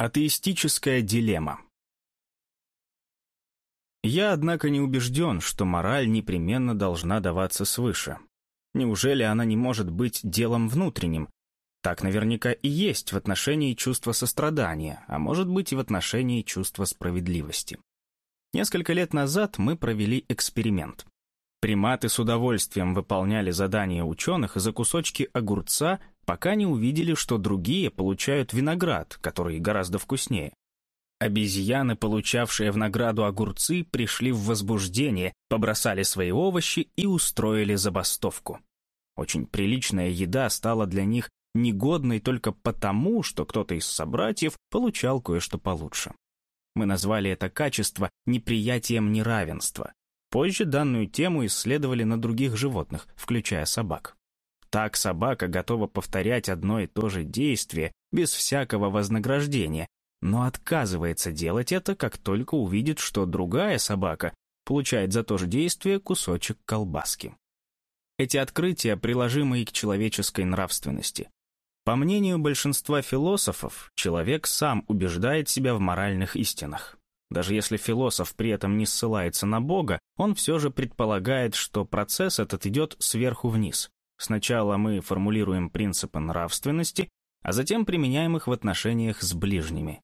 Атеистическая дилемма. Я, однако, не убежден, что мораль непременно должна даваться свыше. Неужели она не может быть делом внутренним? Так наверняка и есть в отношении чувства сострадания, а может быть и в отношении чувства справедливости. Несколько лет назад мы провели эксперимент. Приматы с удовольствием выполняли задания ученых за кусочки огурца, пока не увидели, что другие получают виноград, который гораздо вкуснее. Обезьяны, получавшие в награду огурцы, пришли в возбуждение, побросали свои овощи и устроили забастовку. Очень приличная еда стала для них негодной только потому, что кто-то из собратьев получал кое-что получше. Мы назвали это качество неприятием неравенства. Позже данную тему исследовали на других животных, включая собак. Так собака готова повторять одно и то же действие без всякого вознаграждения, но отказывается делать это, как только увидит, что другая собака получает за то же действие кусочек колбаски. Эти открытия приложимы и к человеческой нравственности. По мнению большинства философов, человек сам убеждает себя в моральных истинах. Даже если философ при этом не ссылается на Бога, он все же предполагает, что процесс этот идет сверху вниз. Сначала мы формулируем принципы нравственности, а затем применяем их в отношениях с ближними.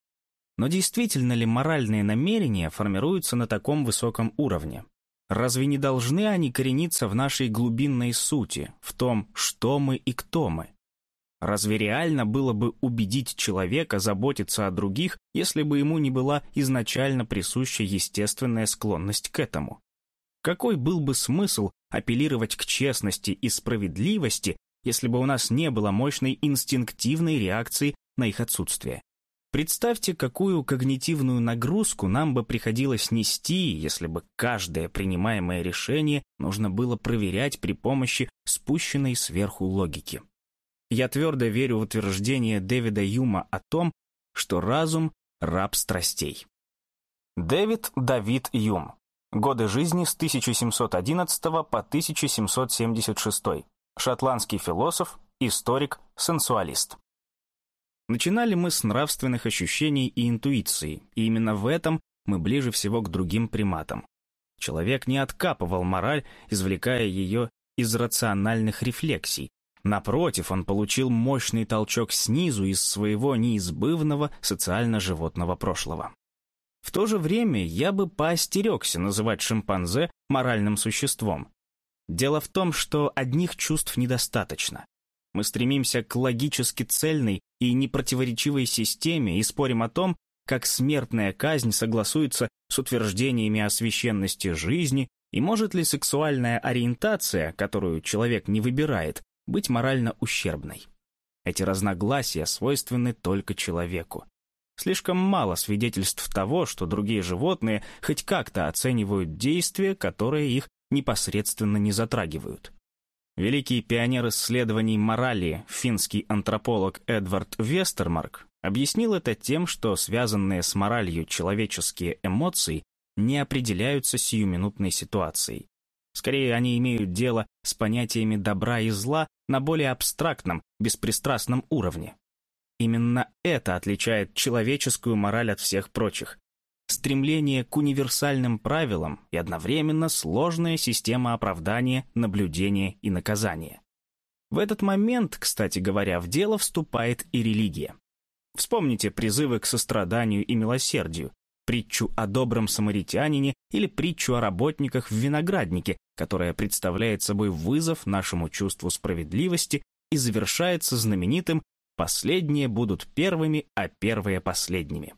Но действительно ли моральные намерения формируются на таком высоком уровне? Разве не должны они корениться в нашей глубинной сути, в том, что мы и кто мы? Разве реально было бы убедить человека заботиться о других, если бы ему не была изначально присуща естественная склонность к этому? Какой был бы смысл апеллировать к честности и справедливости, если бы у нас не было мощной инстинктивной реакции на их отсутствие? Представьте, какую когнитивную нагрузку нам бы приходилось нести, если бы каждое принимаемое решение нужно было проверять при помощи спущенной сверху логики. Я твердо верю в утверждение Дэвида Юма о том, что разум – раб страстей. Дэвид Давид Юм. Годы жизни с 1711 по 1776. Шотландский философ, историк, сенсуалист. Начинали мы с нравственных ощущений и интуиции, и именно в этом мы ближе всего к другим приматам. Человек не откапывал мораль, извлекая ее из рациональных рефлексий. Напротив, он получил мощный толчок снизу из своего неизбывного социально-животного прошлого. В то же время я бы поостерегся называть шимпанзе моральным существом. Дело в том, что одних чувств недостаточно. Мы стремимся к логически цельной и непротиворечивой системе и спорим о том, как смертная казнь согласуется с утверждениями о священности жизни и может ли сексуальная ориентация, которую человек не выбирает, быть морально ущербной. Эти разногласия свойственны только человеку. Слишком мало свидетельств того, что другие животные хоть как-то оценивают действия, которые их непосредственно не затрагивают. Великий пионер исследований морали, финский антрополог Эдвард Вестермарк, объяснил это тем, что связанные с моралью человеческие эмоции не определяются сиюминутной ситуацией. Скорее, они имеют дело с понятиями добра и зла на более абстрактном, беспристрастном уровне. Именно это отличает человеческую мораль от всех прочих стремление к универсальным правилам и одновременно сложная система оправдания, наблюдения и наказания. В этот момент, кстати говоря, в дело вступает и религия. Вспомните призывы к состраданию и милосердию, притчу о добром самаритянине или притчу о работниках в винограднике, которая представляет собой вызов нашему чувству справедливости и завершается знаменитым «последние будут первыми, а первые последними».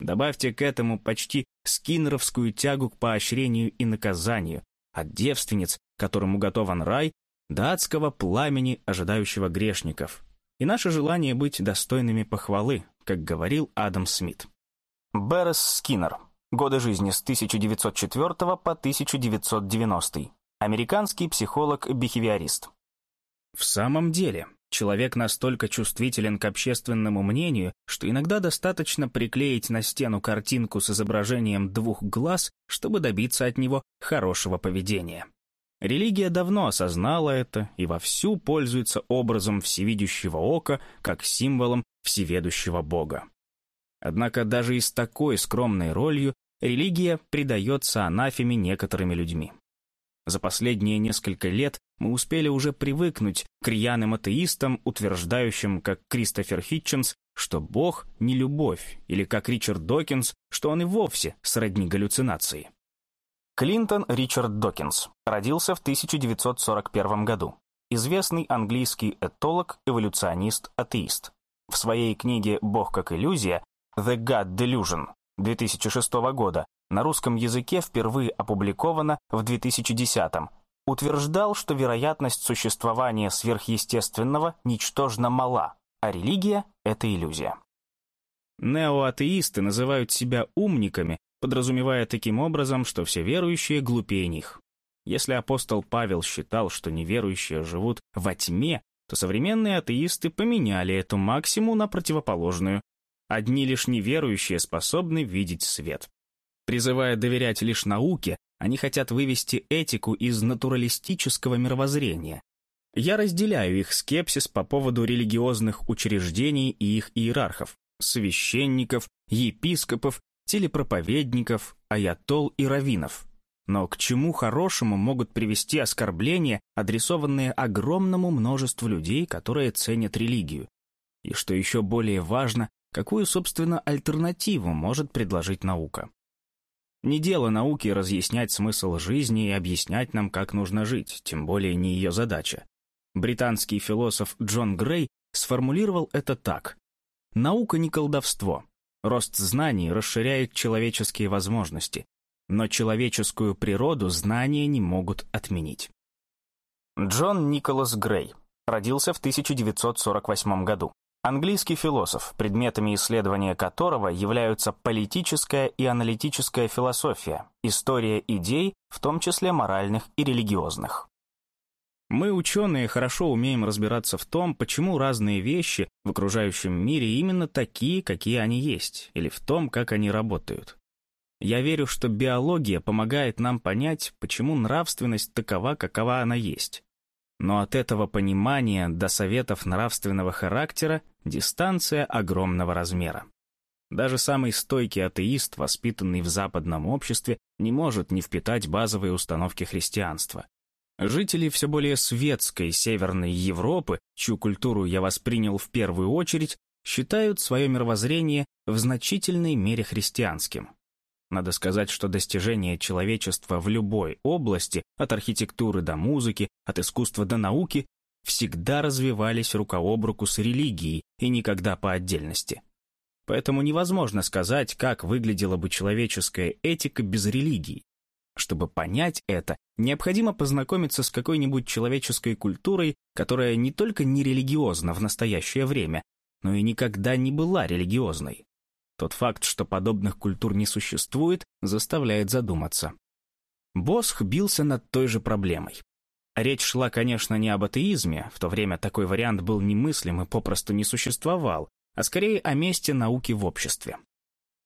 Добавьте к этому почти скиннеровскую тягу к поощрению и наказанию, от девственниц, которым уготован рай, до адского пламени, ожидающего грешников, и наше желание быть достойными похвалы, как говорил Адам Смит. Беррес Скиннер. Годы жизни с 1904 по 1990. Американский психолог-бихевиорист. В самом деле, Человек настолько чувствителен к общественному мнению, что иногда достаточно приклеить на стену картинку с изображением двух глаз, чтобы добиться от него хорошего поведения. Религия давно осознала это и вовсю пользуется образом всевидящего ока как символом всеведущего Бога. Однако даже и с такой скромной ролью религия придается анафеме некоторыми людьми. За последние несколько лет мы успели уже привыкнуть к рьяным атеистам, утверждающим, как Кристофер Хитченс, что Бог — не любовь, или как Ричард Докинс, что он и вовсе сродни галлюцинации. Клинтон Ричард Докинс родился в 1941 году. Известный английский этолог, эволюционист, атеист. В своей книге «Бог как иллюзия» «The God Delusion» 2006 года на русском языке впервые опубликовано в 2010-м, утверждал, что вероятность существования сверхъестественного ничтожно мала, а религия — это иллюзия. Неоатеисты называют себя умниками, подразумевая таким образом, что все верующие глупее них. Если апостол Павел считал, что неверующие живут во тьме, то современные атеисты поменяли эту максиму на противоположную. Одни лишь неверующие способны видеть свет. Призывая доверять лишь науке, они хотят вывести этику из натуралистического мировоззрения. Я разделяю их скепсис по поводу религиозных учреждений и их иерархов, священников, епископов, телепроповедников, аятол и раввинов. Но к чему хорошему могут привести оскорбления, адресованные огромному множеству людей, которые ценят религию? И что еще более важно, какую, собственно, альтернативу может предложить наука? Не дело науки разъяснять смысл жизни и объяснять нам, как нужно жить, тем более не ее задача. Британский философ Джон Грей сформулировал это так. Наука не колдовство. Рост знаний расширяет человеческие возможности, но человеческую природу знания не могут отменить. Джон Николас Грей родился в 1948 году. Английский философ, предметами исследования которого являются политическая и аналитическая философия, история идей, в том числе моральных и религиозных. Мы, ученые, хорошо умеем разбираться в том, почему разные вещи в окружающем мире именно такие, какие они есть, или в том, как они работают. Я верю, что биология помогает нам понять, почему нравственность такова, какова она есть. Но от этого понимания до советов нравственного характера дистанция огромного размера. Даже самый стойкий атеист, воспитанный в западном обществе, не может не впитать базовые установки христианства. Жители все более светской Северной Европы, чью культуру я воспринял в первую очередь, считают свое мировоззрение в значительной мере христианским. Надо сказать, что достижения человечества в любой области, от архитектуры до музыки, от искусства до науки, всегда развивались рука об руку с религией и никогда по отдельности. Поэтому невозможно сказать, как выглядела бы человеческая этика без религии. Чтобы понять это, необходимо познакомиться с какой-нибудь человеческой культурой, которая не только не религиозна в настоящее время, но и никогда не была религиозной. Тот факт, что подобных культур не существует, заставляет задуматься. Босх бился над той же проблемой. Речь шла, конечно, не об атеизме, в то время такой вариант был немыслим и попросту не существовал, а скорее о месте науки в обществе.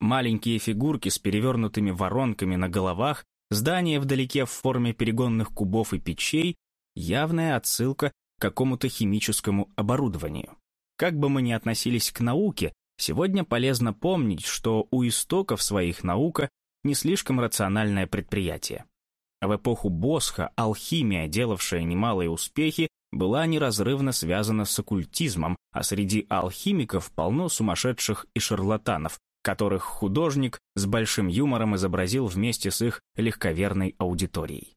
Маленькие фигурки с перевернутыми воронками на головах, здания вдалеке в форме перегонных кубов и печей — явная отсылка к какому-то химическому оборудованию. Как бы мы ни относились к науке, Сегодня полезно помнить, что у истоков своих наука не слишком рациональное предприятие. В эпоху Босха алхимия, делавшая немалые успехи, была неразрывно связана с оккультизмом, а среди алхимиков полно сумасшедших и шарлатанов, которых художник с большим юмором изобразил вместе с их легковерной аудиторией.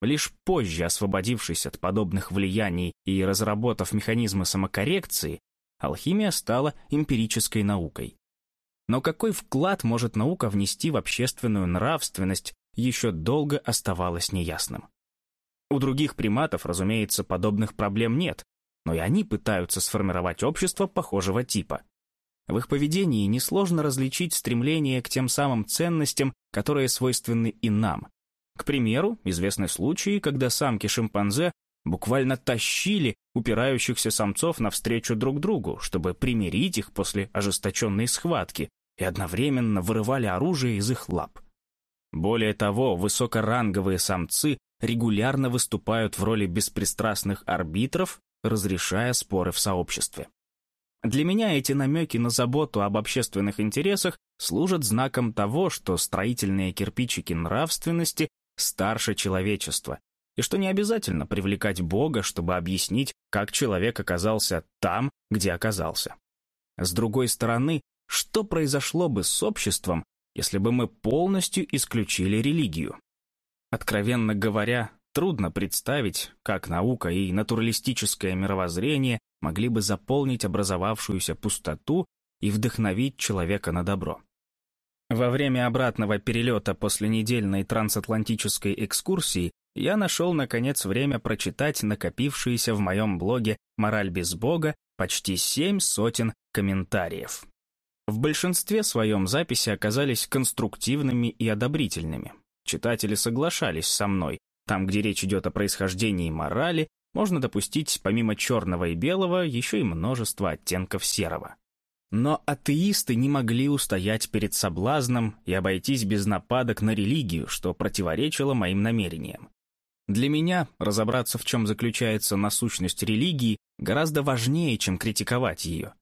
Лишь позже, освободившись от подобных влияний и разработав механизмы самокоррекции, алхимия стала эмпирической наукой. Но какой вклад может наука внести в общественную нравственность, еще долго оставалось неясным. У других приматов, разумеется, подобных проблем нет, но и они пытаются сформировать общество похожего типа. В их поведении несложно различить стремление к тем самым ценностям, которые свойственны и нам. К примеру, известны случаи, когда самки шимпанзе буквально тащили упирающихся самцов навстречу друг другу, чтобы примирить их после ожесточенной схватки, и одновременно вырывали оружие из их лап. Более того, высокоранговые самцы регулярно выступают в роли беспристрастных арбитров, разрешая споры в сообществе. Для меня эти намеки на заботу об общественных интересах служат знаком того, что строительные кирпичики нравственности старше человечества, и что не обязательно привлекать Бога, чтобы объяснить, как человек оказался там, где оказался. С другой стороны, что произошло бы с обществом, если бы мы полностью исключили религию? Откровенно говоря, трудно представить, как наука и натуралистическое мировоззрение могли бы заполнить образовавшуюся пустоту и вдохновить человека на добро. Во время обратного перелета после недельной трансатлантической экскурсии я нашел, наконец, время прочитать накопившиеся в моем блоге «Мораль без Бога» почти семь сотен комментариев. В большинстве своем записи оказались конструктивными и одобрительными. Читатели соглашались со мной. Там, где речь идет о происхождении морали, можно допустить помимо черного и белого еще и множество оттенков серого. Но атеисты не могли устоять перед соблазном и обойтись без нападок на религию, что противоречило моим намерениям. Для меня разобраться, в чем заключается насущность религии, гораздо важнее, чем критиковать ее.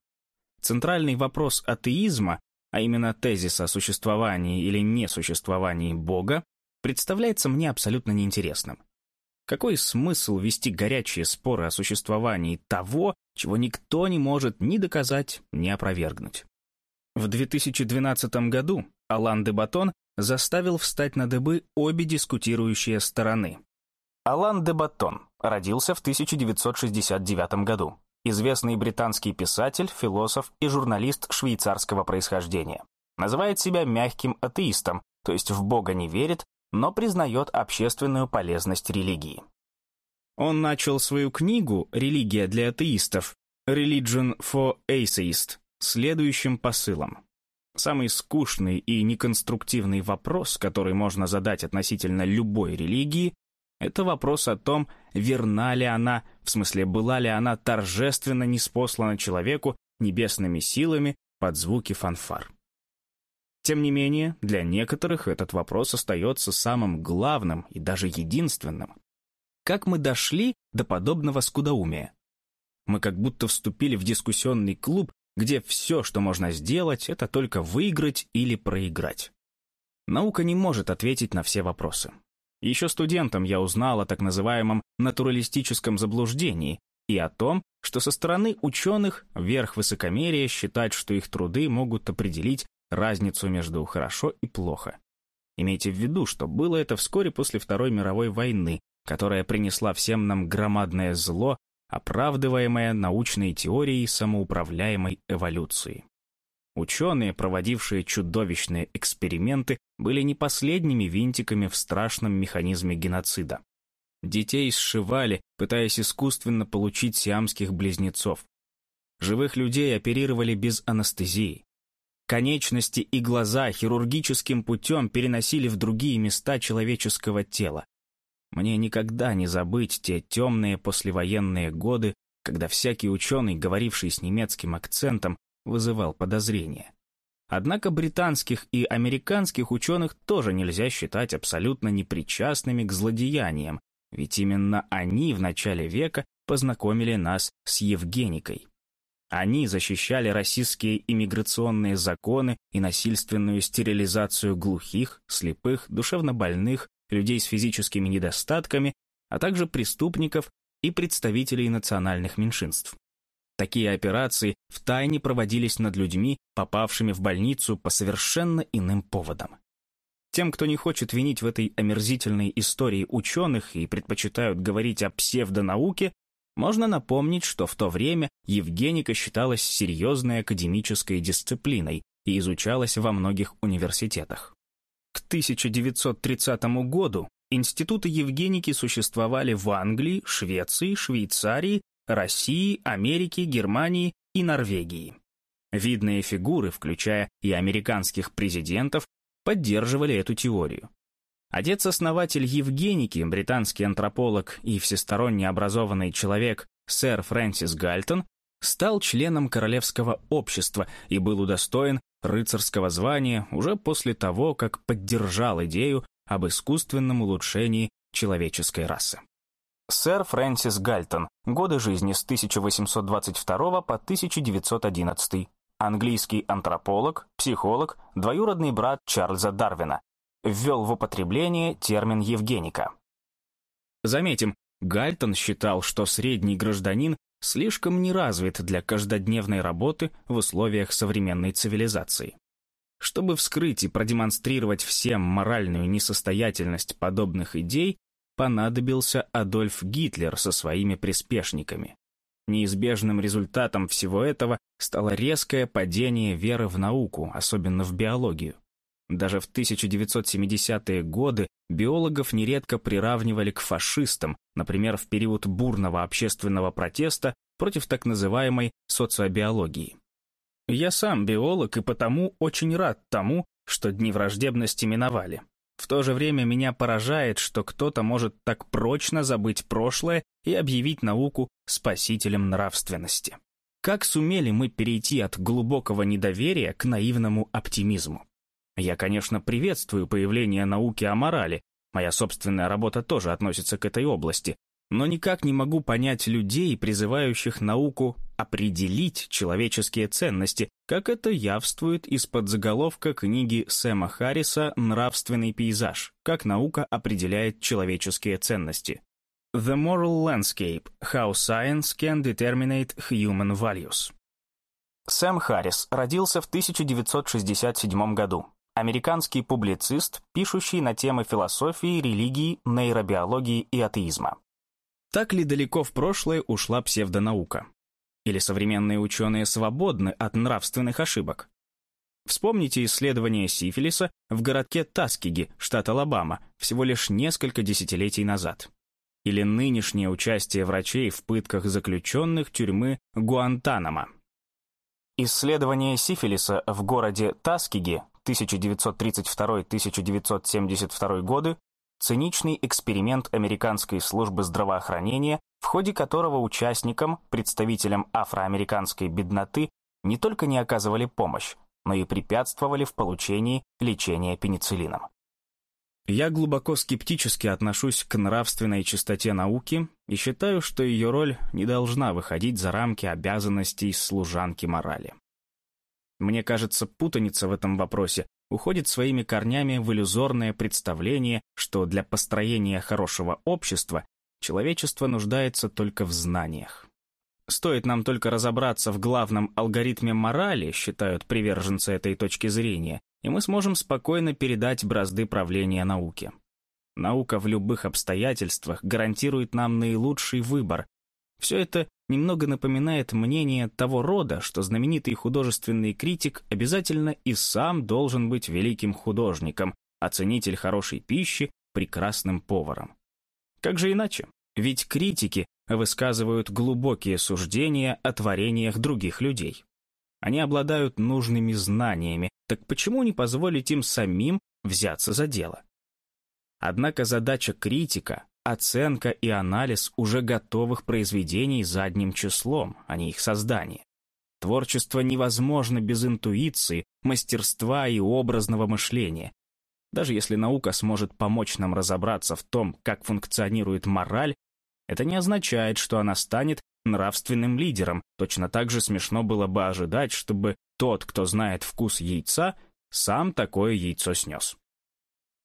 Центральный вопрос атеизма, а именно тезис о существовании или несуществовании Бога, представляется мне абсолютно неинтересным. Какой смысл вести горячие споры о существовании того, чего никто не может ни доказать, ни опровергнуть? В 2012 году Алан де Батон заставил встать на дыбы обе дискутирующие стороны. Алан де Батон родился в 1969 году. Известный британский писатель, философ и журналист швейцарского происхождения. Называет себя мягким атеистом, то есть в Бога не верит, но признает общественную полезность религии. Он начал свою книгу «Религия для атеистов» «Religion for Atheists» следующим посылом. Самый скучный и неконструктивный вопрос, который можно задать относительно любой религии, это вопрос о том, верна ли она, в смысле, была ли она торжественно неспослана человеку небесными силами под звуки фанфар. Тем не менее, для некоторых этот вопрос остается самым главным и даже единственным. Как мы дошли до подобного скудоумия? Мы как будто вступили в дискуссионный клуб, где все, что можно сделать, это только выиграть или проиграть. Наука не может ответить на все вопросы. Еще студентом я узнал о так называемом натуралистическом заблуждении и о том, что со стороны ученых верх высокомерия считать, что их труды могут определить разницу между хорошо и плохо. Имейте в виду, что было это вскоре после Второй мировой войны, которая принесла всем нам громадное зло, оправдываемое научной теорией самоуправляемой эволюции. Ученые, проводившие чудовищные эксперименты, были не последними винтиками в страшном механизме геноцида. Детей сшивали, пытаясь искусственно получить сиамских близнецов. Живых людей оперировали без анестезии. Конечности и глаза хирургическим путем переносили в другие места человеческого тела. Мне никогда не забыть те темные послевоенные годы, когда всякий ученый, говоривший с немецким акцентом, вызывал подозрения. Однако британских и американских ученых тоже нельзя считать абсолютно непричастными к злодеяниям, ведь именно они в начале века познакомили нас с Евгеникой. Они защищали российские иммиграционные законы и насильственную стерилизацию глухих, слепых, душевнобольных, людей с физическими недостатками, а также преступников и представителей национальных меньшинств. Такие операции втайне проводились над людьми, попавшими в больницу по совершенно иным поводам. Тем, кто не хочет винить в этой омерзительной истории ученых и предпочитают говорить о псевдонауке, можно напомнить, что в то время Евгеника считалась серьезной академической дисциплиной и изучалась во многих университетах. К 1930 году институты Евгеники существовали в Англии, Швеции, Швейцарии, России, Америки, Германии и Норвегии. Видные фигуры, включая и американских президентов, поддерживали эту теорию. Отец-основатель Евгеники, британский антрополог и всесторонне образованный человек сэр Фрэнсис Гальтон, стал членом Королевского общества и был удостоен рыцарского звания уже после того, как поддержал идею об искусственном улучшении человеческой расы. Сэр Фрэнсис Гальтон. Годы жизни с 1822 по 1911. Английский антрополог, психолог, двоюродный брат Чарльза Дарвина. Ввел в употребление термин «евгеника». Заметим, Гальтон считал, что средний гражданин слишком неразвит для каждодневной работы в условиях современной цивилизации. Чтобы вскрыть и продемонстрировать всем моральную несостоятельность подобных идей, понадобился Адольф Гитлер со своими приспешниками. Неизбежным результатом всего этого стало резкое падение веры в науку, особенно в биологию. Даже в 1970-е годы биологов нередко приравнивали к фашистам, например, в период бурного общественного протеста против так называемой социобиологии. Я сам биолог и потому очень рад тому, что дни враждебности миновали. В то же время меня поражает, что кто-то может так прочно забыть прошлое и объявить науку спасителем нравственности. Как сумели мы перейти от глубокого недоверия к наивному оптимизму? Я, конечно, приветствую появление науки о морали, моя собственная работа тоже относится к этой области, но никак не могу понять людей, призывающих науку определить человеческие ценности, как это явствует из-под заголовка книги Сэма Харриса «Нравственный пейзаж. Как наука определяет человеческие ценности». The Moral Landscape – How Science Can Determinate Human Values. Сэм Харрис родился в 1967 году. Американский публицист, пишущий на темы философии, религии, нейробиологии и атеизма. Так ли далеко в прошлое ушла псевдонаука? Или современные ученые свободны от нравственных ошибок? Вспомните исследование сифилиса в городке Таскиги, штат Алабама, всего лишь несколько десятилетий назад. Или нынешнее участие врачей в пытках заключенных тюрьмы Гуантанамо. Исследование сифилиса в городе Таскиги 1932-1972 годы циничный эксперимент американской службы здравоохранения, в ходе которого участникам, представителям афроамериканской бедноты, не только не оказывали помощь, но и препятствовали в получении лечения пенициллином. Я глубоко скептически отношусь к нравственной чистоте науки и считаю, что ее роль не должна выходить за рамки обязанностей служанки морали. Мне кажется, путаница в этом вопросе уходит своими корнями в иллюзорное представление, что для построения хорошего общества человечество нуждается только в знаниях. Стоит нам только разобраться в главном алгоритме морали, считают приверженцы этой точки зрения, и мы сможем спокойно передать бразды правления науке. Наука в любых обстоятельствах гарантирует нам наилучший выбор. Все это немного напоминает мнение того рода, что знаменитый художественный критик обязательно и сам должен быть великим художником, оценитель хорошей пищи, прекрасным поваром. Как же иначе? Ведь критики высказывают глубокие суждения о творениях других людей. Они обладают нужными знаниями, так почему не позволить им самим взяться за дело? Однако задача критика оценка и анализ уже готовых произведений задним числом, а не их создание. Творчество невозможно без интуиции, мастерства и образного мышления. Даже если наука сможет помочь нам разобраться в том, как функционирует мораль, это не означает, что она станет нравственным лидером. Точно так же смешно было бы ожидать, чтобы тот, кто знает вкус яйца, сам такое яйцо снес.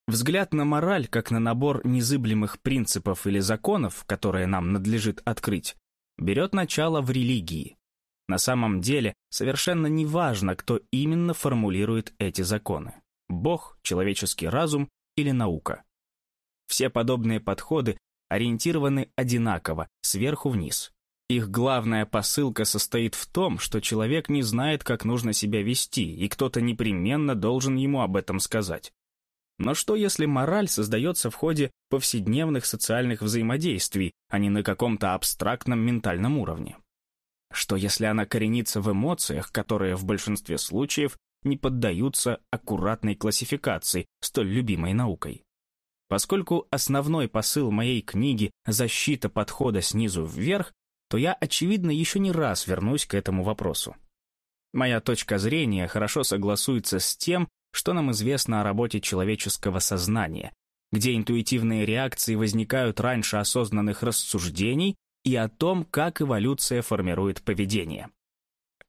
Взгляд на мораль, как на набор незыблемых принципов или законов, которые нам надлежит открыть, берет начало в религии. На самом деле, совершенно не важно, кто именно формулирует эти законы. Бог, человеческий разум или наука. Все подобные подходы ориентированы одинаково, сверху вниз. Их главная посылка состоит в том, что человек не знает, как нужно себя вести, и кто-то непременно должен ему об этом сказать. Но что если мораль создается в ходе повседневных социальных взаимодействий, а не на каком-то абстрактном ментальном уровне? Что если она коренится в эмоциях, которые в большинстве случаев не поддаются аккуратной классификации, столь любимой наукой? Поскольку основной посыл моей книги – защита подхода снизу вверх, то я, очевидно, еще не раз вернусь к этому вопросу. Моя точка зрения хорошо согласуется с тем, что нам известно о работе человеческого сознания, где интуитивные реакции возникают раньше осознанных рассуждений и о том, как эволюция формирует поведение.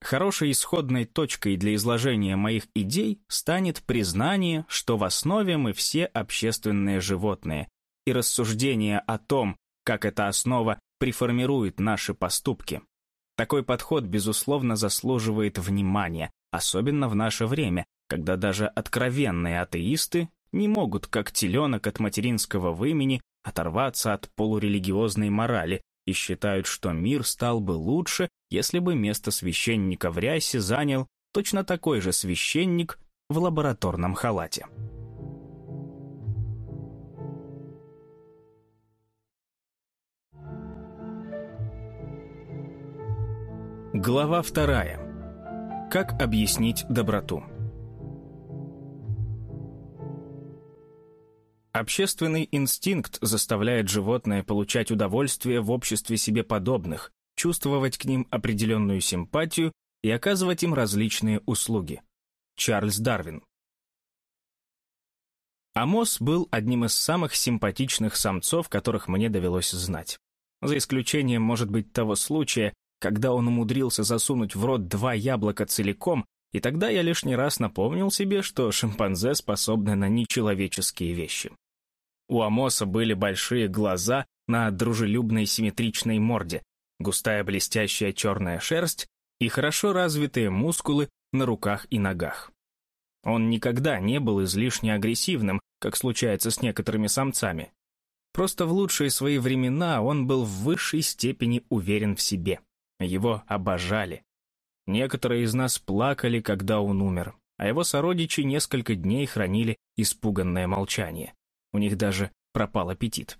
Хорошей исходной точкой для изложения моих идей станет признание, что в основе мы все общественные животные, и рассуждение о том, как эта основа приформирует наши поступки. Такой подход, безусловно, заслуживает внимания, особенно в наше время, когда даже откровенные атеисты не могут, как теленок от материнского вымени, оторваться от полурелигиозной морали и считают, что мир стал бы лучше, если бы место священника в рясе занял точно такой же священник в лабораторном халате. Глава вторая. Как объяснить доброту? Общественный инстинкт заставляет животное получать удовольствие в обществе себе подобных, чувствовать к ним определенную симпатию и оказывать им различные услуги. Чарльз Дарвин. Амос был одним из самых симпатичных самцов, которых мне довелось знать. За исключением, может быть, того случая, когда он умудрился засунуть в рот два яблока целиком, и тогда я лишний раз напомнил себе, что шимпанзе способны на нечеловеческие вещи. У Амоса были большие глаза на дружелюбной симметричной морде, густая блестящая черная шерсть и хорошо развитые мускулы на руках и ногах. Он никогда не был излишне агрессивным, как случается с некоторыми самцами. Просто в лучшие свои времена он был в высшей степени уверен в себе. Его обожали. Некоторые из нас плакали, когда он умер, а его сородичи несколько дней хранили испуганное молчание. У них даже пропал аппетит.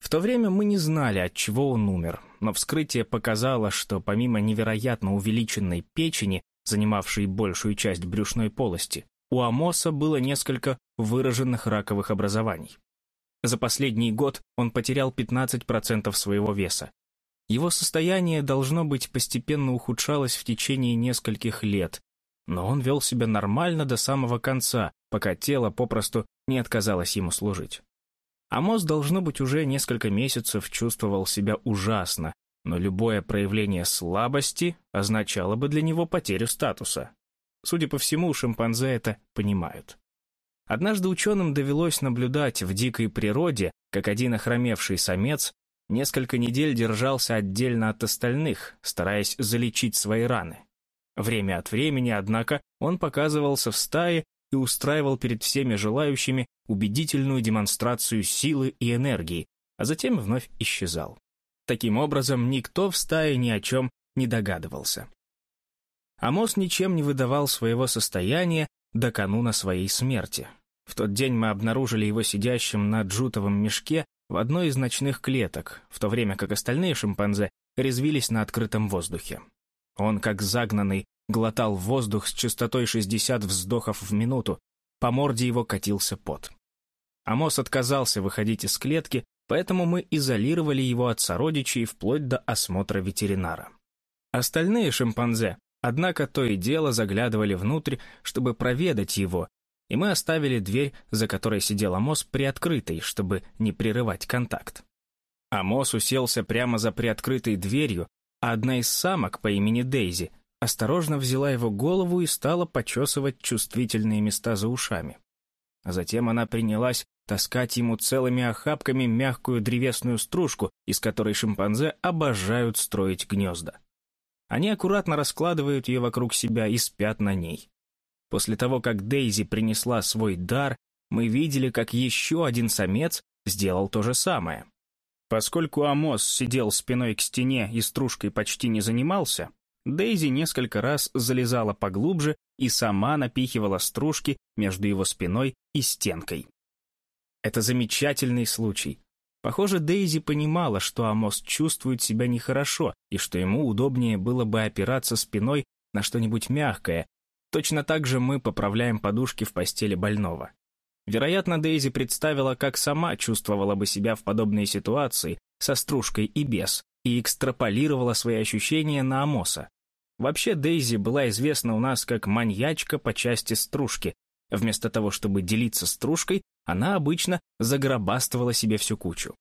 В то время мы не знали, от чего он умер, но вскрытие показало, что помимо невероятно увеличенной печени, занимавшей большую часть брюшной полости, у Амоса было несколько выраженных раковых образований. За последний год он потерял 15% своего веса. Его состояние, должно быть, постепенно ухудшалось в течение нескольких лет, но он вел себя нормально до самого конца, пока тело попросту не отказалось ему служить. Амос, должно быть, уже несколько месяцев чувствовал себя ужасно, но любое проявление слабости означало бы для него потерю статуса. Судя по всему, шимпанзе это понимают. Однажды ученым довелось наблюдать в дикой природе, как один охромевший самец несколько недель держался отдельно от остальных, стараясь залечить свои раны. Время от времени, однако, он показывался в стае и устраивал перед всеми желающими убедительную демонстрацию силы и энергии, а затем вновь исчезал. Таким образом, никто в стае ни о чем не догадывался. Амос ничем не выдавал своего состояния до кануна своей смерти. В тот день мы обнаружили его сидящим на джутовом мешке в одной из ночных клеток, в то время как остальные шимпанзе резвились на открытом воздухе. Он, как загнанный, глотал воздух с частотой 60 вздохов в минуту, по морде его катился пот. Амос отказался выходить из клетки, поэтому мы изолировали его от сородичей вплоть до осмотра ветеринара. Остальные шимпанзе, однако, то и дело заглядывали внутрь, чтобы проведать его, и мы оставили дверь, за которой сидел Амос, приоткрытой, чтобы не прерывать контакт. Амос уселся прямо за приоткрытой дверью, а одна из самок по имени Дейзи осторожно взяла его голову и стала почесывать чувствительные места за ушами. Затем она принялась таскать ему целыми охапками мягкую древесную стружку, из которой шимпанзе обожают строить гнезда. Они аккуратно раскладывают ее вокруг себя и спят на ней. После того, как Дейзи принесла свой дар, мы видели, как еще один самец сделал то же самое. Поскольку Амос сидел спиной к стене и стружкой почти не занимался, Дейзи несколько раз залезала поглубже и сама напихивала стружки между его спиной и стенкой. Это замечательный случай. Похоже, Дейзи понимала, что Амос чувствует себя нехорошо и что ему удобнее было бы опираться спиной на что-нибудь мягкое. Точно так же мы поправляем подушки в постели больного. Вероятно, Дейзи представила, как сама чувствовала бы себя в подобной ситуации со стружкой и без, и экстраполировала свои ощущения на Амоса. Вообще Дейзи была известна у нас как маньячка по части стружки. Вместо того, чтобы делиться стружкой, она обычно загробастывала себе всю кучу.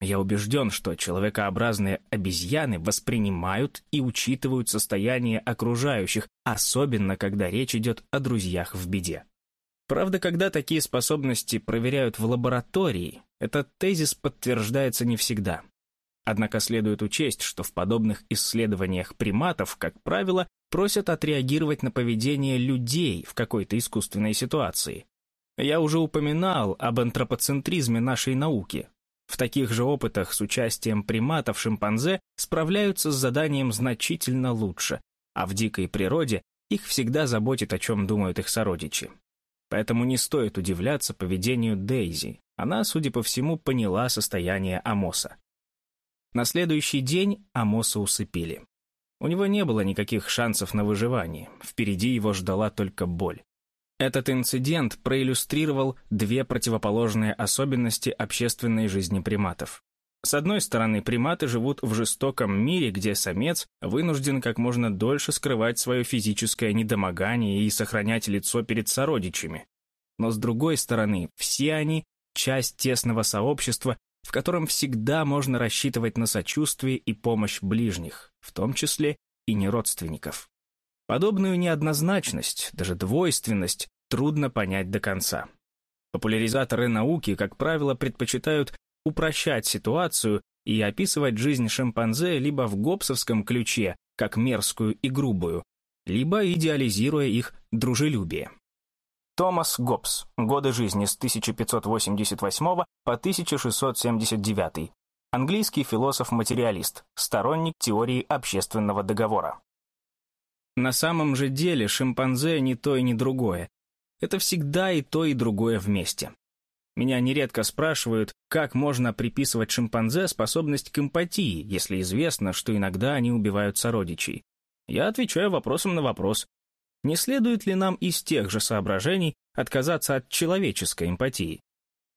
Я убежден, что человекообразные обезьяны воспринимают и учитывают состояние окружающих, особенно когда речь идет о друзьях в беде. Правда, когда такие способности проверяют в лаборатории, этот тезис подтверждается не всегда. Однако следует учесть, что в подобных исследованиях приматов, как правило, просят отреагировать на поведение людей в какой-то искусственной ситуации. Я уже упоминал об антропоцентризме нашей науки, в таких же опытах с участием приматов шимпанзе справляются с заданием значительно лучше, а в дикой природе их всегда заботит, о чем думают их сородичи. Поэтому не стоит удивляться поведению Дейзи. Она, судя по всему, поняла состояние Амоса. На следующий день Амоса усыпили. У него не было никаких шансов на выживание, впереди его ждала только боль. Этот инцидент проиллюстрировал две противоположные особенности общественной жизни приматов. С одной стороны, приматы живут в жестоком мире, где самец вынужден как можно дольше скрывать свое физическое недомогание и сохранять лицо перед сородичами. Но с другой стороны, все они – часть тесного сообщества, в котором всегда можно рассчитывать на сочувствие и помощь ближних, в том числе и неродственников. Подобную неоднозначность, даже двойственность, трудно понять до конца. Популяризаторы науки, как правило, предпочитают упрощать ситуацию и описывать жизнь шимпанзе либо в гоббсовском ключе, как мерзкую и грубую, либо идеализируя их дружелюбие. Томас Гоббс. Годы жизни с 1588 по 1679. Английский философ-материалист, сторонник теории общественного договора. На самом же деле шимпанзе не то и не другое. Это всегда и то, и другое вместе. Меня нередко спрашивают, как можно приписывать шимпанзе способность к эмпатии, если известно, что иногда они убивают сородичей. Я отвечаю вопросом на вопрос. Не следует ли нам из тех же соображений отказаться от человеческой эмпатии?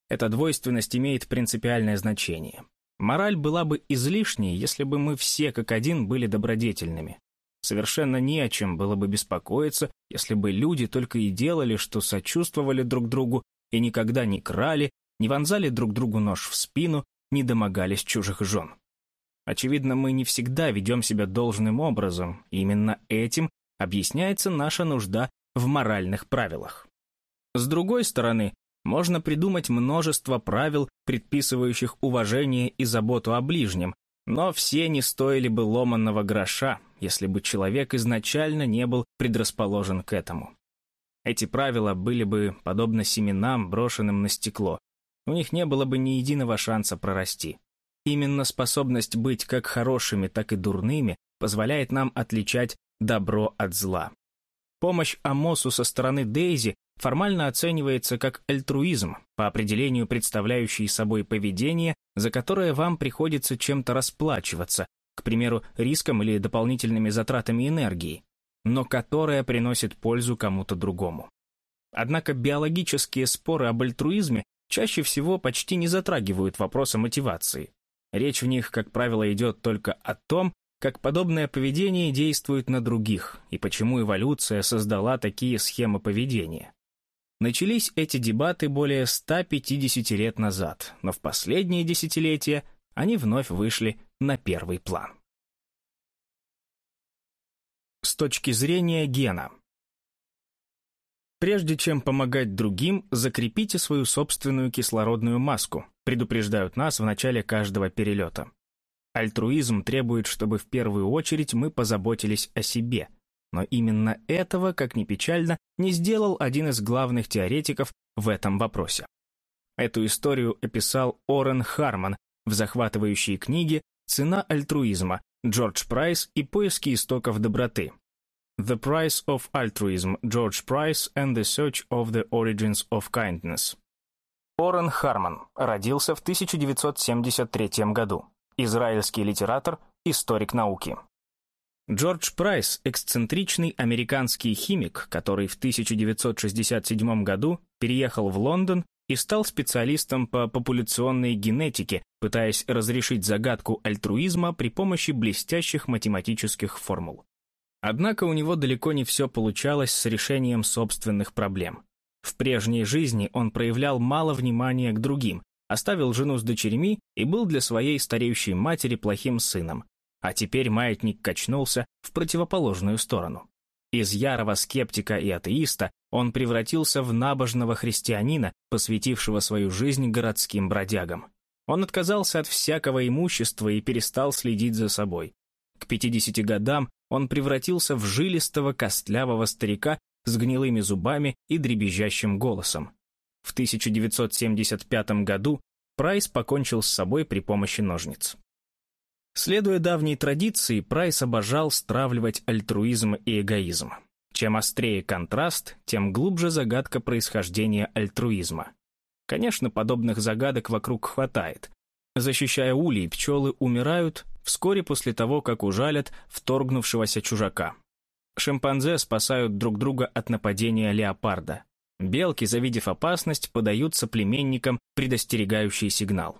Эта двойственность имеет принципиальное значение. Мораль была бы излишней, если бы мы все как один были добродетельными. Совершенно не о чем было бы беспокоиться, если бы люди только и делали, что сочувствовали друг другу и никогда не крали, не вонзали друг другу нож в спину, не домогались чужих жен. Очевидно, мы не всегда ведем себя должным образом, и именно этим объясняется наша нужда в моральных правилах. С другой стороны, можно придумать множество правил, предписывающих уважение и заботу о ближнем, но все не стоили бы ломанного гроша, если бы человек изначально не был предрасположен к этому. Эти правила были бы подобны семенам, брошенным на стекло. У них не было бы ни единого шанса прорасти. Именно способность быть как хорошими, так и дурными позволяет нам отличать добро от зла. Помощь Амосу со стороны Дейзи формально оценивается как альтруизм, по определению представляющий собой поведение, за которое вам приходится чем-то расплачиваться, к примеру, риском или дополнительными затратами энергии, но которое приносит пользу кому-то другому. Однако биологические споры об альтруизме чаще всего почти не затрагивают вопроса мотивации. Речь в них, как правило, идет только о том, как подобное поведение действует на других и почему эволюция создала такие схемы поведения. Начались эти дебаты более 150 лет назад, но в последние десятилетия они вновь вышли на первый план. С точки зрения гена. Прежде чем помогать другим, закрепите свою собственную кислородную маску, предупреждают нас в начале каждого перелета. Альтруизм требует, чтобы в первую очередь мы позаботились о себе – но именно этого, как ни печально, не сделал один из главных теоретиков в этом вопросе. Эту историю описал Орен Харман в захватывающей книге «Цена альтруизма. Джордж Прайс и поиски истоков доброты». The Price of Altruism, George Price and the Search of the Origins of Kindness. Орен Харман родился в 1973 году. Израильский литератор, историк науки. Джордж Прайс – эксцентричный американский химик, который в 1967 году переехал в Лондон и стал специалистом по популяционной генетике, пытаясь разрешить загадку альтруизма при помощи блестящих математических формул. Однако у него далеко не все получалось с решением собственных проблем. В прежней жизни он проявлял мало внимания к другим, оставил жену с дочерьми и был для своей стареющей матери плохим сыном. А теперь маятник качнулся в противоположную сторону. Из ярого скептика и атеиста он превратился в набожного христианина, посвятившего свою жизнь городским бродягам. Он отказался от всякого имущества и перестал следить за собой. К 50 годам он превратился в жилистого костлявого старика с гнилыми зубами и дребезжащим голосом. В 1975 году Прайс покончил с собой при помощи ножниц. Следуя давней традиции, Прайс обожал стравливать альтруизм и эгоизм. Чем острее контраст, тем глубже загадка происхождения альтруизма. Конечно, подобных загадок вокруг хватает. Защищая улей, пчелы умирают вскоре после того, как ужалят вторгнувшегося чужака. Шимпанзе спасают друг друга от нападения леопарда. Белки, завидев опасность, подают соплеменникам предостерегающий сигнал.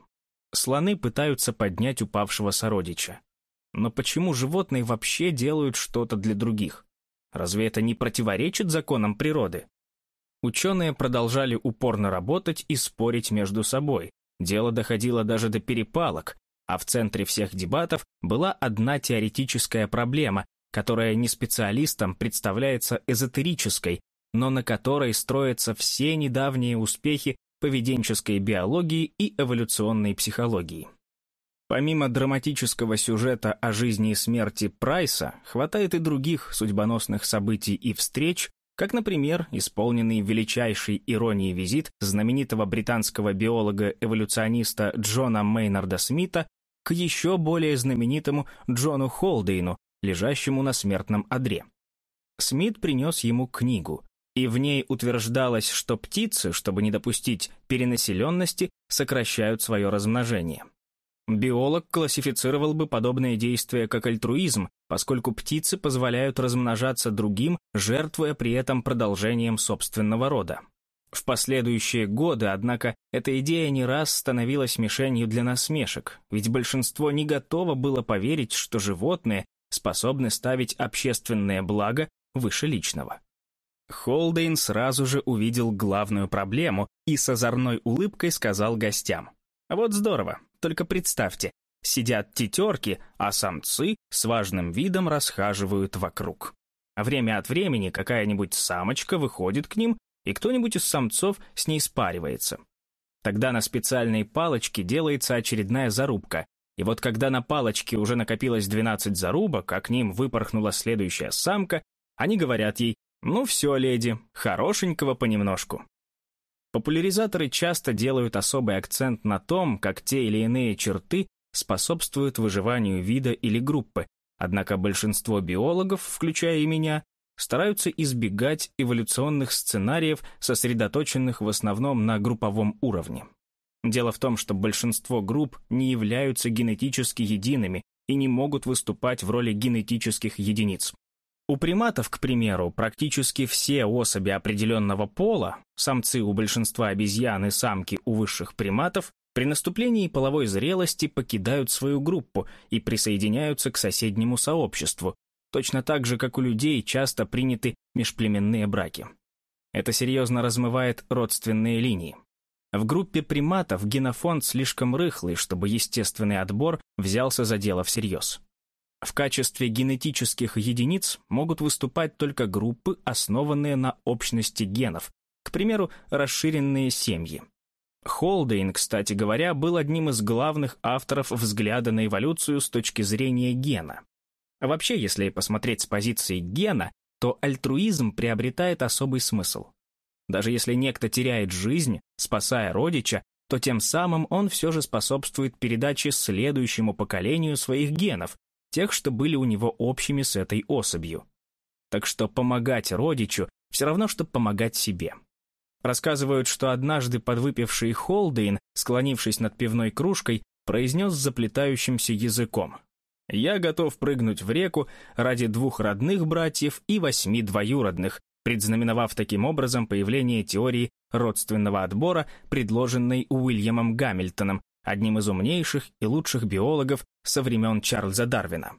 Слоны пытаются поднять упавшего сородича. Но почему животные вообще делают что-то для других? Разве это не противоречит законам природы? Ученые продолжали упорно работать и спорить между собой. Дело доходило даже до перепалок, а в центре всех дебатов была одна теоретическая проблема, которая не специалистам представляется эзотерической, но на которой строятся все недавние успехи поведенческой биологии и эволюционной психологии. Помимо драматического сюжета о жизни и смерти Прайса, хватает и других судьбоносных событий и встреч, как, например, исполненный величайшей иронии визит знаменитого британского биолога-эволюциониста Джона Мейнарда Смита к еще более знаменитому Джону Холдейну, лежащему на смертном одре. Смит принес ему книгу, и в ней утверждалось, что птицы, чтобы не допустить перенаселенности, сокращают свое размножение. Биолог классифицировал бы подобные действия как альтруизм, поскольку птицы позволяют размножаться другим, жертвуя при этом продолжением собственного рода. В последующие годы, однако, эта идея не раз становилась мишенью для насмешек, ведь большинство не готово было поверить, что животные способны ставить общественное благо выше личного. Холдейн сразу же увидел главную проблему и с озорной улыбкой сказал гостям. «Вот здорово, только представьте, сидят тетерки, а самцы с важным видом расхаживают вокруг. А время от времени какая-нибудь самочка выходит к ним, и кто-нибудь из самцов с ней спаривается. Тогда на специальной палочке делается очередная зарубка, и вот когда на палочке уже накопилось 12 зарубок, а к ним выпорхнула следующая самка, они говорят ей «Ну все, леди, хорошенького понемножку». Популяризаторы часто делают особый акцент на том, как те или иные черты способствуют выживанию вида или группы, однако большинство биологов, включая и меня, стараются избегать эволюционных сценариев, сосредоточенных в основном на групповом уровне. Дело в том, что большинство групп не являются генетически едиными и не могут выступать в роли генетических единиц. У приматов, к примеру, практически все особи определенного пола, самцы у большинства обезьян и самки у высших приматов, при наступлении половой зрелости покидают свою группу и присоединяются к соседнему сообществу, точно так же, как у людей часто приняты межплеменные браки. Это серьезно размывает родственные линии. В группе приматов генофонд слишком рыхлый, чтобы естественный отбор взялся за дело всерьез. В качестве генетических единиц могут выступать только группы, основанные на общности генов, к примеру, расширенные семьи. Холдейн, кстати говоря, был одним из главных авторов взгляда на эволюцию с точки зрения гена. Вообще, если посмотреть с позиции гена, то альтруизм приобретает особый смысл. Даже если некто теряет жизнь, спасая родича, то тем самым он все же способствует передаче следующему поколению своих генов, тех, что были у него общими с этой особью. Так что помогать родичу все равно, что помогать себе. Рассказывают, что однажды подвыпивший Холдейн, склонившись над пивной кружкой, произнес заплетающимся языком. «Я готов прыгнуть в реку ради двух родных братьев и восьми двоюродных, предзнаменовав таким образом появление теории родственного отбора, предложенной Уильямом Гамильтоном, одним из умнейших и лучших биологов со времен Чарльза Дарвина.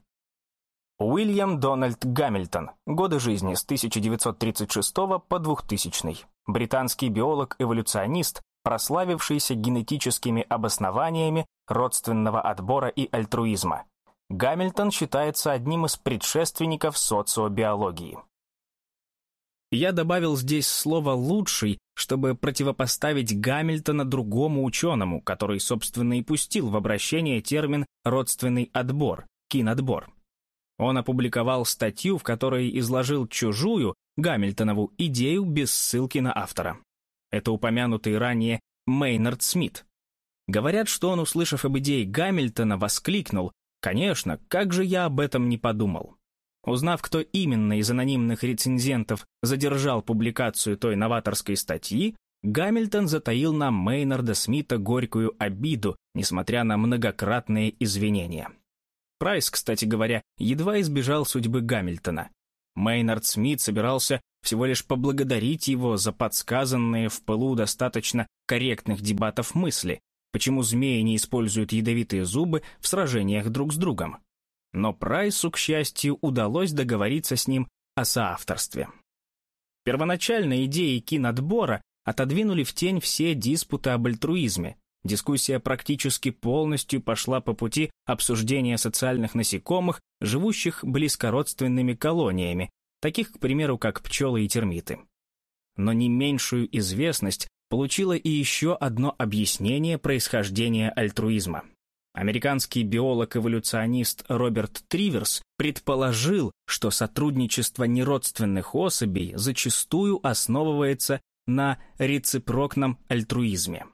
Уильям Дональд Гамильтон. Годы жизни с 1936 по 2000. Британский биолог-эволюционист, прославившийся генетическими обоснованиями родственного отбора и альтруизма. Гамильтон считается одним из предшественников социобиологии. Я добавил здесь слово «лучший», чтобы противопоставить Гамильтона другому ученому, который, собственно, и пустил в обращение термин «родственный отбор» — кинотбор. Он опубликовал статью, в которой изложил чужую, Гамильтонову, идею без ссылки на автора. Это упомянутый ранее Мейнард Смит. Говорят, что он, услышав об идее Гамильтона, воскликнул «Конечно, как же я об этом не подумал?» Узнав, кто именно из анонимных рецензентов задержал публикацию той новаторской статьи, Гамильтон затаил на Мейнарда Смита горькую обиду, несмотря на многократные извинения. Прайс, кстати говоря, едва избежал судьбы Гамильтона. Мейнард Смит собирался всего лишь поблагодарить его за подсказанные в пылу достаточно корректных дебатов мысли, почему змеи не используют ядовитые зубы в сражениях друг с другом. Но Прайсу, к счастью, удалось договориться с ним о соавторстве. Первоначально идеи кинотбора отодвинули в тень все диспуты об альтруизме, Дискуссия практически полностью пошла по пути обсуждения социальных насекомых, живущих близкородственными колониями, таких, к примеру, как пчелы и термиты. Но не меньшую известность получило и еще одно объяснение происхождения альтруизма. Американский биолог-эволюционист Роберт Триверс предположил, что сотрудничество неродственных особей зачастую основывается на рецепрокном альтруизме.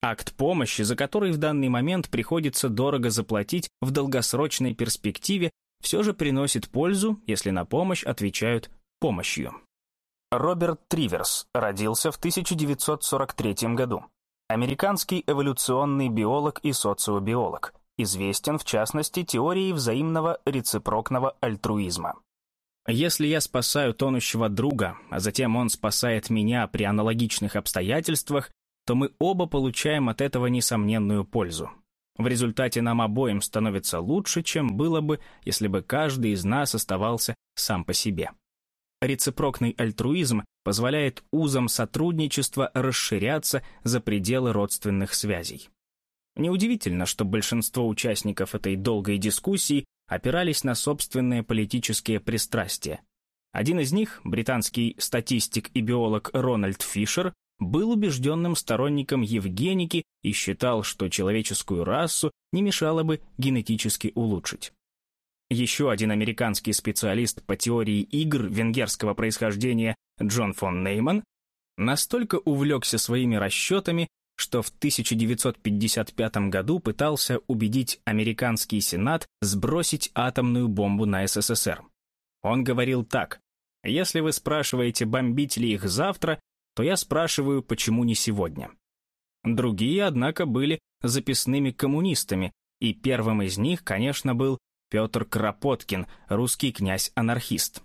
Акт помощи, за который в данный момент приходится дорого заплатить в долгосрочной перспективе, все же приносит пользу, если на помощь отвечают помощью. Роберт Триверс родился в 1943 году. Американский эволюционный биолог и социобиолог. Известен, в частности, теорией взаимного рецепрокного альтруизма. Если я спасаю тонущего друга, а затем он спасает меня при аналогичных обстоятельствах, то мы оба получаем от этого несомненную пользу. В результате нам обоим становится лучше, чем было бы, если бы каждый из нас оставался сам по себе. Рецепрокный альтруизм позволяет узам сотрудничества расширяться за пределы родственных связей. Неудивительно, что большинство участников этой долгой дискуссии опирались на собственные политические пристрастия. Один из них, британский статистик и биолог Рональд Фишер, был убежденным сторонником Евгеники и считал, что человеческую расу не мешало бы генетически улучшить. Еще один американский специалист по теории игр венгерского происхождения Джон фон Нейман настолько увлекся своими расчетами, что в 1955 году пытался убедить американский Сенат сбросить атомную бомбу на СССР. Он говорил так, «Если вы спрашиваете, бомбить ли их завтра, то я спрашиваю, почему не сегодня. Другие, однако, были записными коммунистами, и первым из них, конечно, был Петр Кропоткин, русский князь-анархист.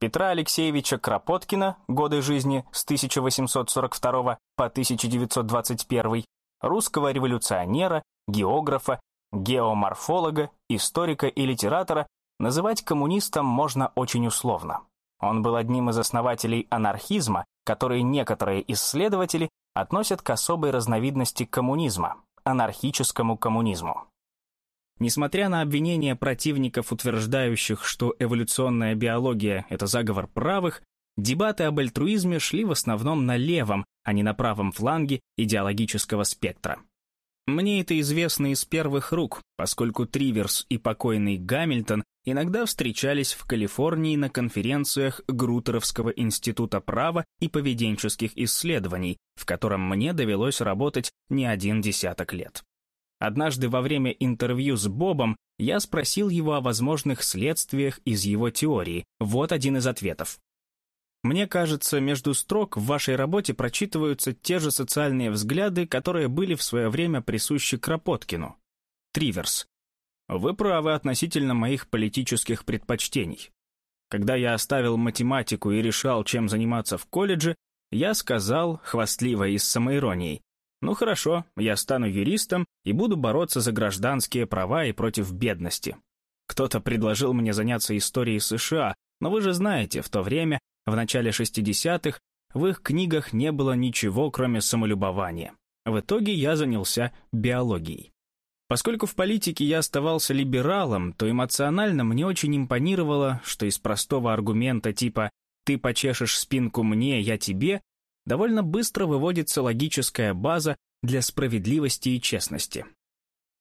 Петра Алексеевича Кропоткина, годы жизни с 1842 по 1921, русского революционера, географа, геоморфолога, историка и литератора, называть коммунистом можно очень условно. Он был одним из основателей анархизма которые некоторые исследователи относят к особой разновидности коммунизма – анархическому коммунизму. Несмотря на обвинения противников, утверждающих, что эволюционная биология – это заговор правых, дебаты об альтруизме шли в основном на левом, а не на правом фланге идеологического спектра. Мне это известно из первых рук, поскольку Триверс и покойный Гамильтон иногда встречались в Калифорнии на конференциях Грутеровского института права и поведенческих исследований, в котором мне довелось работать не один десяток лет. Однажды во время интервью с Бобом я спросил его о возможных следствиях из его теории. Вот один из ответов. Мне кажется, между строк в вашей работе прочитываются те же социальные взгляды, которые были в свое время присущи Кропоткину. Триверс. Вы правы относительно моих политических предпочтений. Когда я оставил математику и решал, чем заниматься в колледже, я сказал, хвастливо и с самоиронией, «Ну хорошо, я стану юристом и буду бороться за гражданские права и против бедности». Кто-то предложил мне заняться историей США, но вы же знаете, в то время, в начале 60-х, в их книгах не было ничего, кроме самолюбования. В итоге я занялся биологией. Поскольку в политике я оставался либералом, то эмоционально мне очень импонировало, что из простого аргумента типа «ты почешешь спинку мне, я тебе» довольно быстро выводится логическая база для справедливости и честности.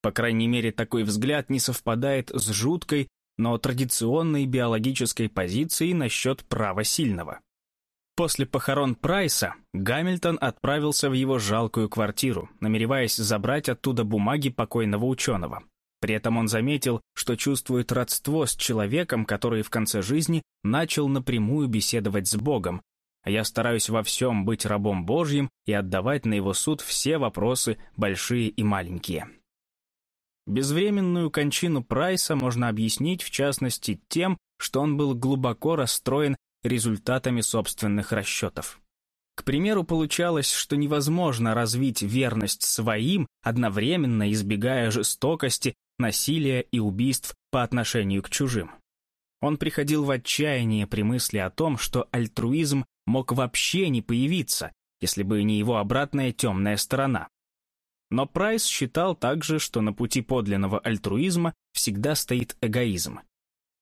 По крайней мере, такой взгляд не совпадает с жуткой, но традиционной биологической позицией насчет права сильного. После похорон Прайса Гамильтон отправился в его жалкую квартиру, намереваясь забрать оттуда бумаги покойного ученого. При этом он заметил, что чувствует родство с человеком, который в конце жизни начал напрямую беседовать с Богом. А я стараюсь во всем быть рабом Божьим и отдавать на его суд все вопросы, большие и маленькие. Безвременную кончину Прайса можно объяснить, в частности, тем, что он был глубоко расстроен результатами собственных расчетов. К примеру, получалось, что невозможно развить верность своим, одновременно избегая жестокости, насилия и убийств по отношению к чужим. Он приходил в отчаяние при мысли о том, что альтруизм мог вообще не появиться, если бы не его обратная темная сторона. Но Прайс считал также, что на пути подлинного альтруизма всегда стоит эгоизм,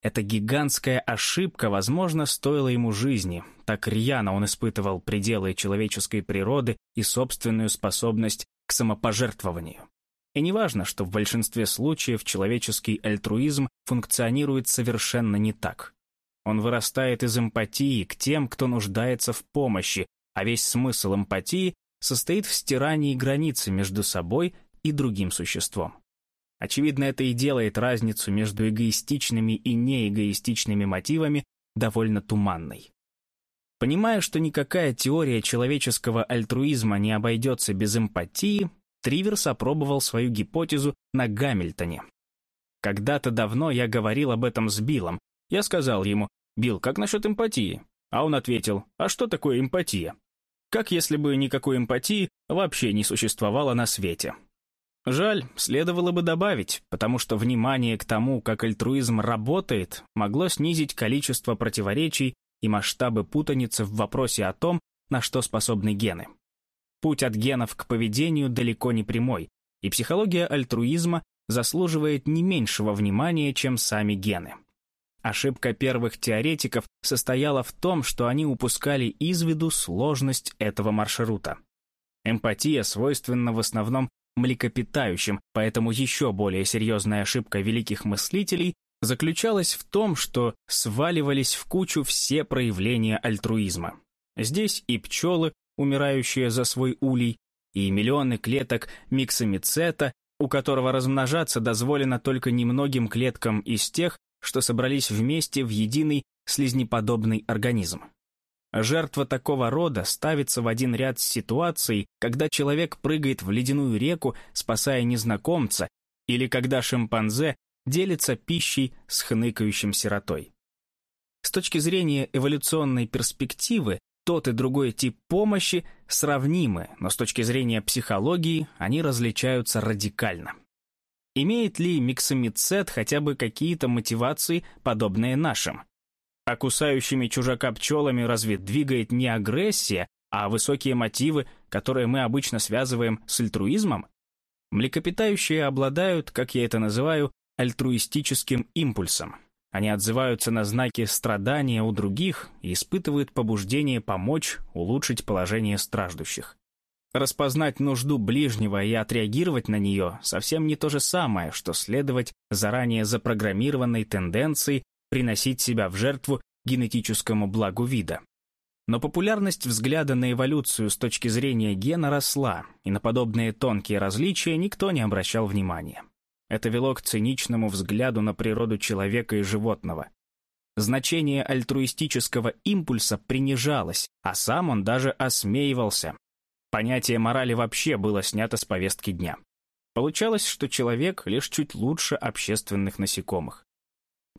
эта гигантская ошибка, возможно, стоила ему жизни. Так рьяно он испытывал пределы человеческой природы и собственную способность к самопожертвованию. И неважно, что в большинстве случаев человеческий альтруизм функционирует совершенно не так. Он вырастает из эмпатии к тем, кто нуждается в помощи, а весь смысл эмпатии состоит в стирании границы между собой и другим существом. Очевидно, это и делает разницу между эгоистичными и неэгоистичными мотивами довольно туманной. Понимая, что никакая теория человеческого альтруизма не обойдется без эмпатии, Триверс опробовал свою гипотезу на Гамильтоне. Когда-то давно я говорил об этом с Биллом. Я сказал ему, «Билл, как насчет эмпатии?» А он ответил, «А что такое эмпатия?» Как если бы никакой эмпатии вообще не существовало на свете. Жаль, следовало бы добавить, потому что внимание к тому, как альтруизм работает, могло снизить количество противоречий и масштабы путаницы в вопросе о том, на что способны гены. Путь от генов к поведению далеко не прямой, и психология альтруизма заслуживает не меньшего внимания, чем сами гены. Ошибка первых теоретиков состояла в том, что они упускали из виду сложность этого маршрута. Эмпатия свойственна в основном млекопитающим, поэтому еще более серьезная ошибка великих мыслителей заключалась в том, что сваливались в кучу все проявления альтруизма. Здесь и пчелы, умирающие за свой улей, и миллионы клеток миксомицета, у которого размножаться дозволено только немногим клеткам из тех, что собрались вместе в единый слизнеподобный организм. Жертва такого рода ставится в один ряд с ситуацией, когда человек прыгает в ледяную реку, спасая незнакомца, или когда шимпанзе делится пищей с хныкающим сиротой. С точки зрения эволюционной перспективы, тот и другой тип помощи сравнимы, но с точки зрения психологии они различаются радикально. Имеет ли миксомицет хотя бы какие-то мотивации, подобные нашим? А кусающими чужака пчелами разве двигает не агрессия, а высокие мотивы, которые мы обычно связываем с альтруизмом? Млекопитающие обладают, как я это называю, альтруистическим импульсом. Они отзываются на знаки страдания у других и испытывают побуждение помочь улучшить положение страждущих. Распознать нужду ближнего и отреагировать на нее совсем не то же самое, что следовать заранее запрограммированной тенденции приносить себя в жертву генетическому благу вида. Но популярность взгляда на эволюцию с точки зрения гена росла, и на подобные тонкие различия никто не обращал внимания. Это вело к циничному взгляду на природу человека и животного. Значение альтруистического импульса принижалось, а сам он даже осмеивался. Понятие морали вообще было снято с повестки дня. Получалось, что человек лишь чуть лучше общественных насекомых.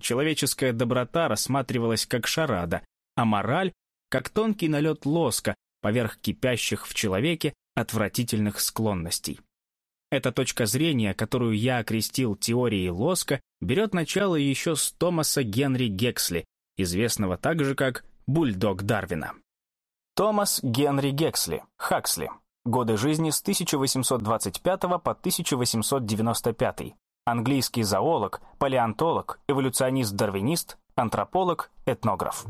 Человеческая доброта рассматривалась как шарада, а мораль — как тонкий налет лоска поверх кипящих в человеке отвратительных склонностей. Эта точка зрения, которую я окрестил теорией Лоска, берет начало еще с Томаса Генри Гексли, известного также как «Бульдог Дарвина». Томас Генри Гексли, Хаксли. Годы жизни с 1825 по 1895. Английский зоолог, палеонтолог, эволюционист-дарвинист, антрополог, этнограф.